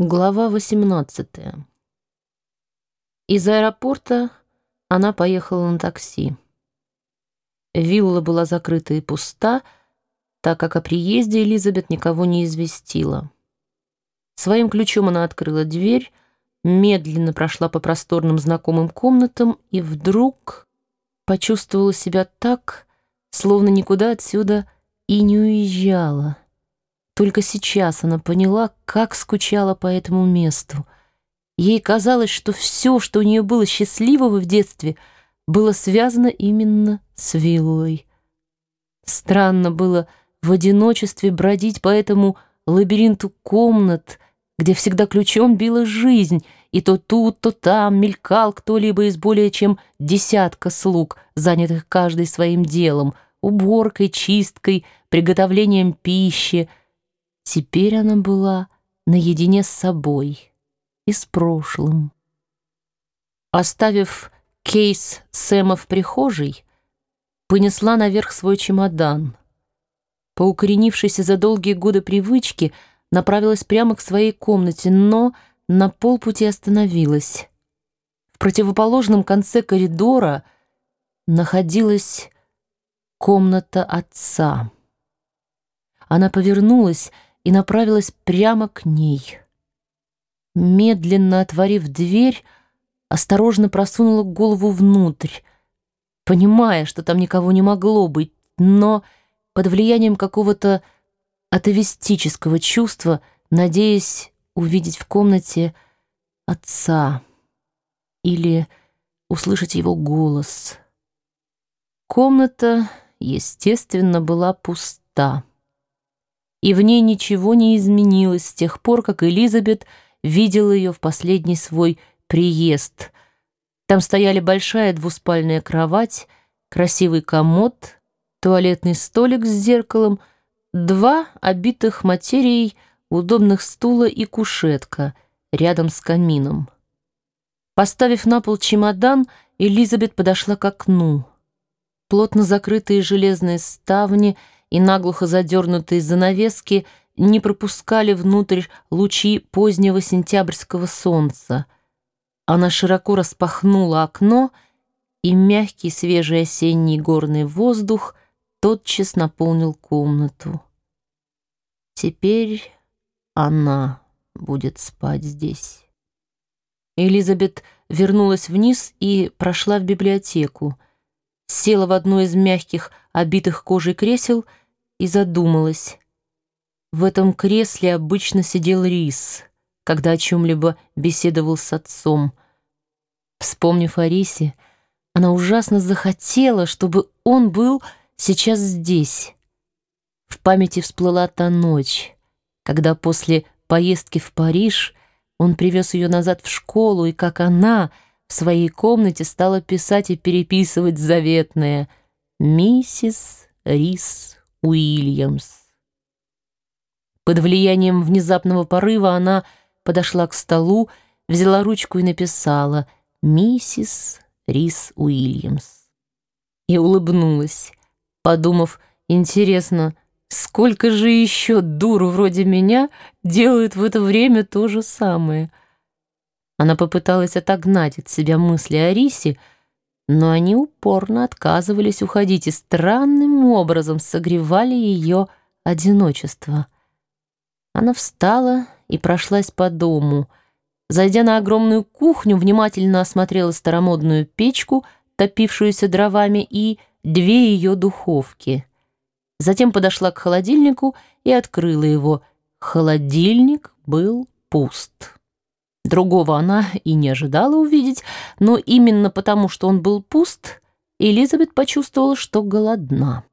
Глава 18. Из аэропорта она поехала на такси. Вилла была закрыта и пуста, так как о приезде Элизабет никого не известила. Своим ключом она открыла дверь, медленно прошла по просторным знакомым комнатам и вдруг почувствовала себя так, словно никуда отсюда и не уезжала. Только сейчас она поняла, как скучала по этому месту. Ей казалось, что все, что у нее было счастливого в детстве, было связано именно с виллой. Странно было в одиночестве бродить по этому лабиринту комнат, где всегда ключом била жизнь, и то тут, то там мелькал кто-либо из более чем десятка слуг, занятых каждый своим делом, уборкой, чисткой, приготовлением пищи, Теперь она была наедине с собой и с прошлым. Оставив кейс Сэма в прихожей, понесла наверх свой чемодан. По укоренившейся за долгие годы привычке направилась прямо к своей комнате, но на полпути остановилась. В противоположном конце коридора находилась комната отца. Она повернулась и направилась прямо к ней. Медленно отворив дверь, осторожно просунула голову внутрь, понимая, что там никого не могло быть, но под влиянием какого-то атовистического чувства, надеясь увидеть в комнате отца или услышать его голос. Комната, естественно, была пуста и в ней ничего не изменилось с тех пор, как Элизабет видела ее в последний свой приезд. Там стояли большая двуспальная кровать, красивый комод, туалетный столик с зеркалом, два обитых материей удобных стула и кушетка рядом с камином. Поставив на пол чемодан, Элизабет подошла к окну. Плотно закрытые железные ставни — и наглухо задернутые занавески не пропускали внутрь лучи позднего сентябрьского солнца. Она широко распахнула окно, и мягкий свежий осенний горный воздух тотчас наполнил комнату. Теперь она будет спать здесь. Элизабет вернулась вниз и прошла в библиотеку села в одно из мягких, обитых кожей кресел и задумалась. В этом кресле обычно сидел Рис, когда о чем-либо беседовал с отцом. Вспомнив о Рисе, она ужасно захотела, чтобы он был сейчас здесь. В памяти всплыла та ночь, когда после поездки в Париж он привез ее назад в школу, и как она в своей комнате стала писать и переписывать заветное «Миссис Рис Уильямс». Под влиянием внезапного порыва она подошла к столу, взяла ручку и написала «Миссис Рис Уильямс». И улыбнулась, подумав, интересно, сколько же еще дур вроде меня делают в это время то же самое — она попыталась отогнать от себя мысли о Рисе, но они упорно отказывались уходить и странным образом согревали ее одиночество. Она встала и прошлась по дому. Зайдя на огромную кухню, внимательно осмотрела старомодную печку, топившуюся дровами, и две ее духовки. Затем подошла к холодильнику и открыла его. Холодильник был пуст. Другого она и не ожидала увидеть, но именно потому, что он был пуст, Элизабет почувствовала, что голодна.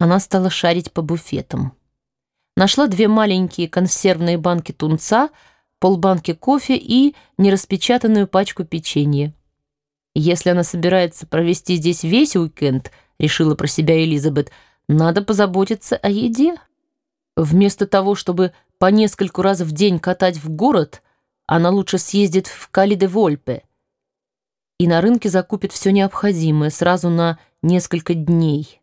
Она стала шарить по буфетам. Нашла две маленькие консервные банки тунца, полбанки кофе и нераспечатанную пачку печенья. Если она собирается провести здесь весь уикенд, решила про себя Элизабет, надо позаботиться о еде. Вместо того, чтобы по нескольку раз в день катать в город – она лучше съездит в Кали-де-Вольпе и на рынке закупит все необходимое сразу на несколько дней.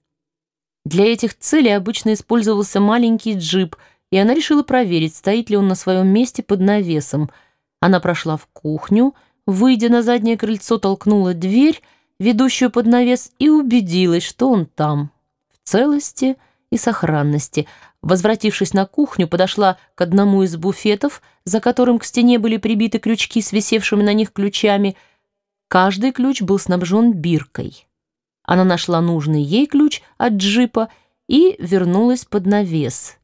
Для этих целей обычно использовался маленький джип, и она решила проверить, стоит ли он на своем месте под навесом. Она прошла в кухню, выйдя на заднее крыльцо, толкнула дверь, ведущую под навес, и убедилась, что он там, в целости и сохранности. Возвратившись на кухню, подошла к одному из буфетов, за которым к стене были прибиты крючки с висевшими на них ключами. Каждый ключ был снабжен биркой. Она нашла нужный ей ключ от джипа и вернулась под навес.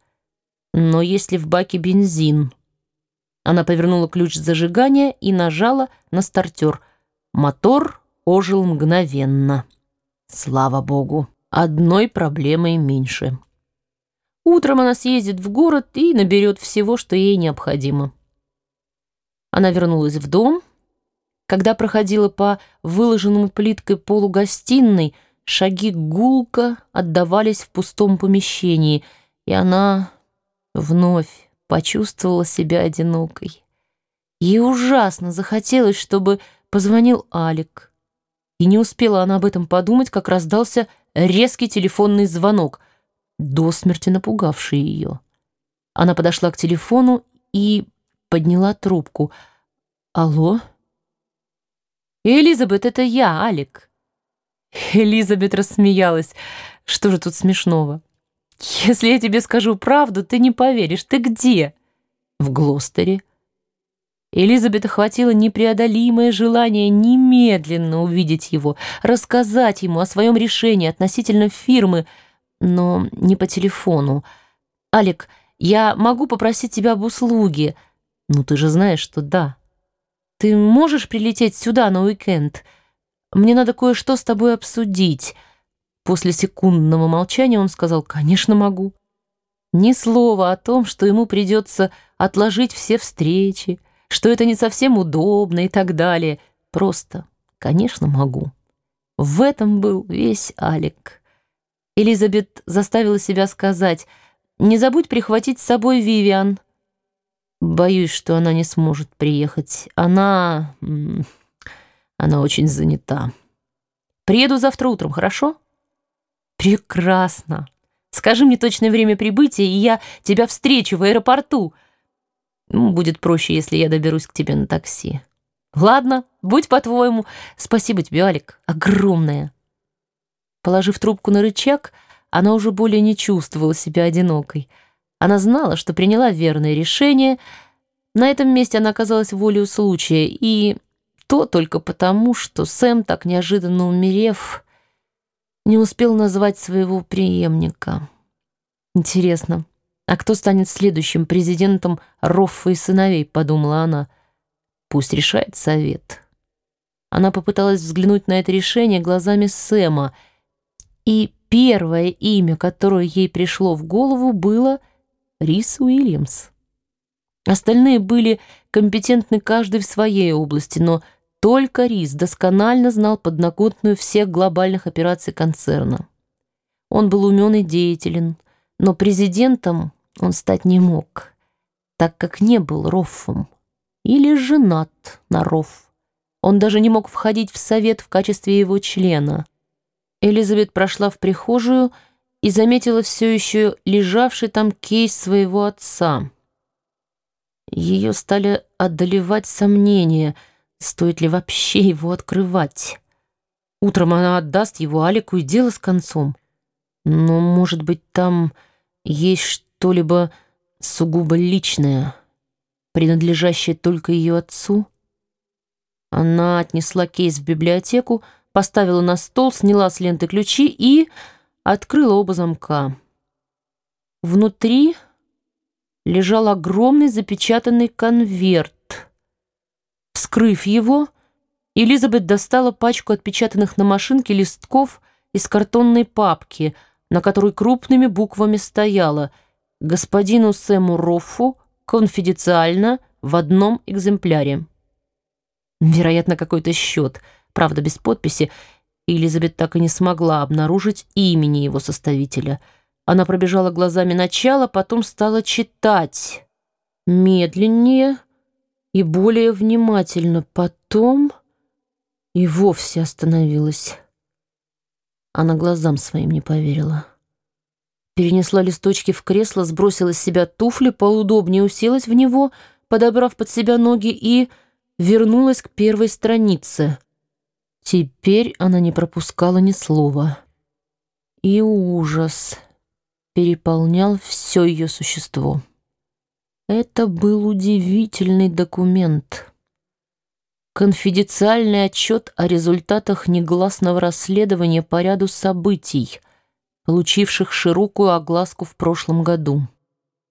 Но если в баке бензин... Она повернула ключ зажигания и нажала на стартер. Мотор ожил мгновенно. Слава богу, одной проблемой меньше. Утром она съездит в город и наберет всего, что ей необходимо. Она вернулась в дом. Когда проходила по выложенному плиткой полу гостиной, шаги гулко отдавались в пустом помещении, и она вновь почувствовала себя одинокой. Ей ужасно захотелось, чтобы позвонил Алик. И не успела она об этом подумать, как раздался резкий телефонный звонок, до смерти напугавший ее. Она подошла к телефону и подняла трубку. «Алло?» «Элизабет, это я, Алик». Элизабет рассмеялась. «Что же тут смешного?» «Если я тебе скажу правду, ты не поверишь. Ты где?» «В Глостере». Элизабет охватила непреодолимое желание немедленно увидеть его, рассказать ему о своем решении относительно фирмы, но не по телефону. «Алик, я могу попросить тебя об услуге?» «Ну, ты же знаешь, что да». «Ты можешь прилететь сюда на уикенд? Мне надо кое-что с тобой обсудить». После секундного молчания он сказал «Конечно могу». Ни слова о том, что ему придется отложить все встречи, что это не совсем удобно и так далее. Просто «Конечно могу». В этом был весь Алик. Элизабет заставила себя сказать «Не забудь прихватить с собой Вивиан». Боюсь, что она не сможет приехать. Она... она очень занята. Приеду завтра утром, хорошо? «Прекрасно! Скажи мне точное время прибытия, и я тебя встречу в аэропорту. Будет проще, если я доберусь к тебе на такси. Ладно, будь по-твоему. Спасибо тебе, Алик, огромное!» Положив трубку на рычаг, она уже более не чувствовала себя одинокой. Она знала, что приняла верное решение. На этом месте она оказалась волею случая, и то только потому, что Сэм, так неожиданно умерев, не успел назвать своего преемника. Интересно, а кто станет следующим президентом Роффа и сыновей, подумала она. Пусть решает совет. Она попыталась взглянуть на это решение глазами Сэма, и первое имя, которое ей пришло в голову, было Рис Уильямс. Остальные были компетентны каждый в своей области, но только Рис досконально знал подноготную всех глобальных операций концерна. Он был умен и деятелен, но президентом он стать не мог, так как не был Роффом или женат на Рофф. Он даже не мог входить в совет в качестве его члена. Элизабет прошла в прихожую и заметила все еще лежавший там кейс своего отца. Ее стали одолевать сомнения — Стоит ли вообще его открывать? Утром она отдаст его Алику и дело с концом. Но, может быть, там есть что-либо сугубо личное, принадлежащее только ее отцу? Она отнесла кейс в библиотеку, поставила на стол, сняла с ленты ключи и открыла оба замка. Внутри лежал огромный запечатанный конверт, Вскрыв его, Элизабет достала пачку отпечатанных на машинке листков из картонной папки, на которой крупными буквами стояло «Господину Сэму Роффу конфиденциально в одном экземпляре». Вероятно, какой-то счет, правда, без подписи, Элизабет так и не смогла обнаружить имени его составителя. Она пробежала глазами начало, потом стала читать. Медленнее и более внимательно. Потом и вовсе остановилась. Она глазам своим не поверила. Перенесла листочки в кресло, сбросила с себя туфли, поудобнее уселась в него, подобрав под себя ноги и вернулась к первой странице. Теперь она не пропускала ни слова. И ужас переполнял все ее существо. Это был удивительный документ. Конфиденциальный отчет о результатах негласного расследования по ряду событий, получивших широкую огласку в прошлом году.